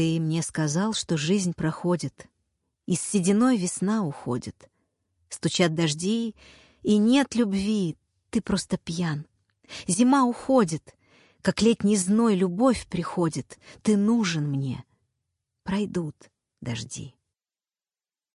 Ты мне сказал, что жизнь проходит, и с сединой весна уходит. Стучат дожди, и нет любви, ты просто пьян. Зима уходит, как летний зной любовь приходит, ты нужен мне. Пройдут дожди.